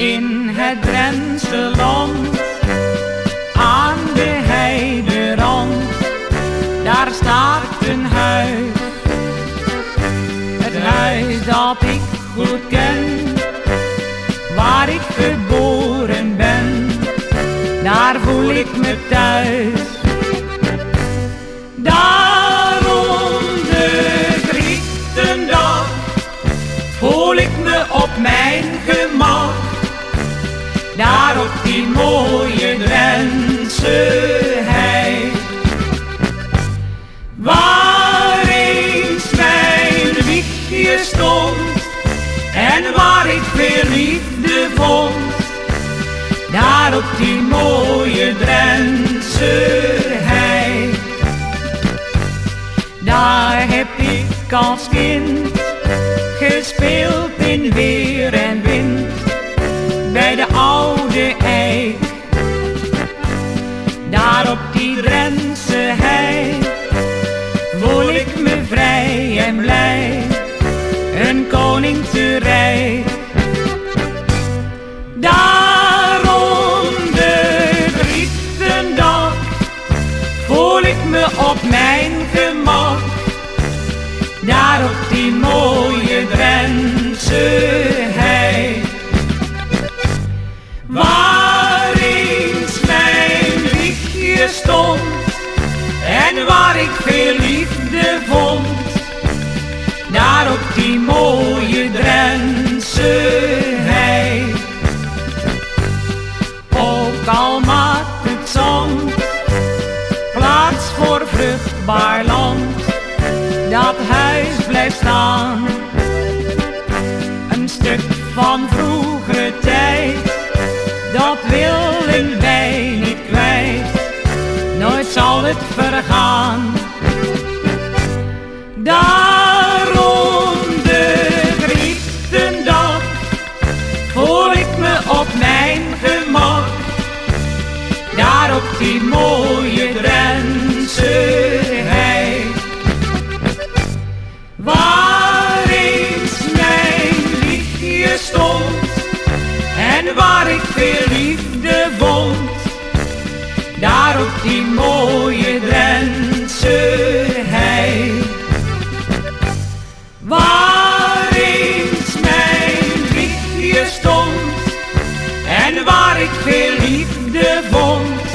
in het Drentse land, aan de heide rand, daar staat een huis. Het huis dat ik goed ken, waar ik geboren ben, daar voel ik me thuis. Daar mooie Drentse hei. Waar eens mijn wiegje stond en waar ik veel liefde vond. Daar op die mooie Drentse hei. Daar heb ik als kind gespeeld in weer en wind een rijk. Daarom de Grietendag voel ik me op mijn gemak. Daar op die mooie Drentse hei. Waar eens mijn wiegje stond en waar ik veel liefde vond. Al maakt het zand plaats voor vruchtbaar land, dat huis blijft staan. Een stuk van vroegere tijd, dat willen wij niet kwijt, nooit zal het vergaan. En waar ik veel liefde vond. Daar op die mooie Drentse hei. Waar eens mijn liefje stond en waar ik veel liefde vond.